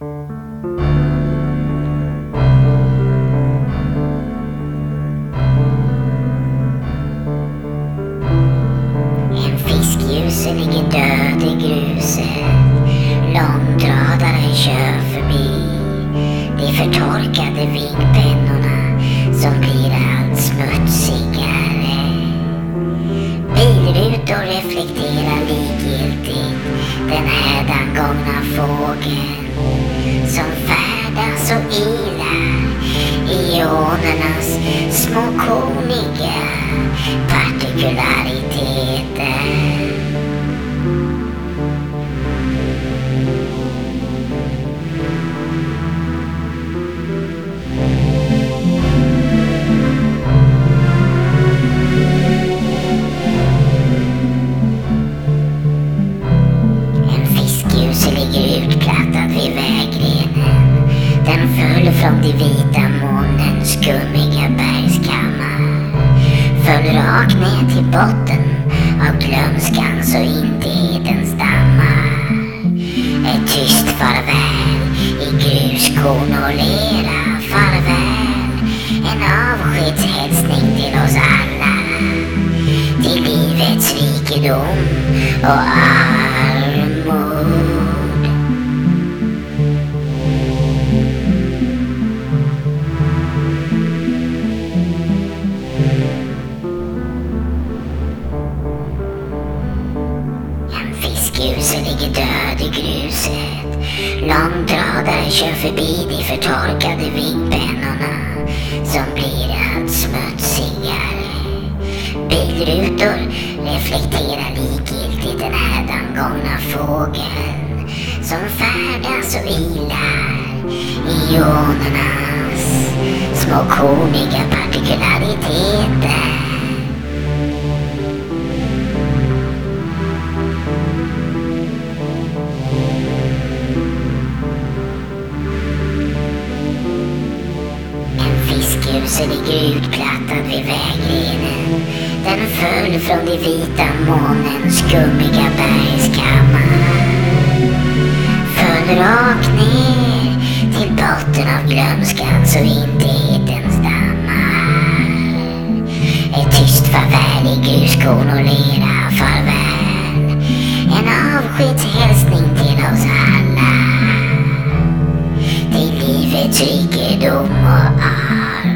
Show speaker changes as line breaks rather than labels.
En fiskgjuse ligger död i gruset. Långtradaren kör förbi. De förtorkade vingpennorna som blir allt smutsigare. Bilrutor reflekterar likgiltigt den hädangångna fågeln som färdas och ilar i ionernas små koniga partikulariteter. Från de vita molnens skummiga bergskammar. Föll rakt ner till botten av glömskans och intighetens dammar. Ett tyst farväl i gruskorn och lera. Farväl, en avskedshälsning till oss alla. Till livets rikedom och all fiskljuse ligger död i gruset. Långtradare kör förbi de förtorkade vingpennorna som blir allt smutsigare. Bilrutor reflekterar likgiltigt den hädangångna fågeln som färdas och ilar i ionernas små korniga partikulariteter. Fiskljuse ligger utplattad vid vägrenen. Den föll från de vita molnens skummiga bergskammar. Föll rakt ner till botten av glömskans och intighetens dammar. Ett tyst farväl i gruskorn och lera, farväl. En avskedshälsning till oss alla till livets rikedom och arv.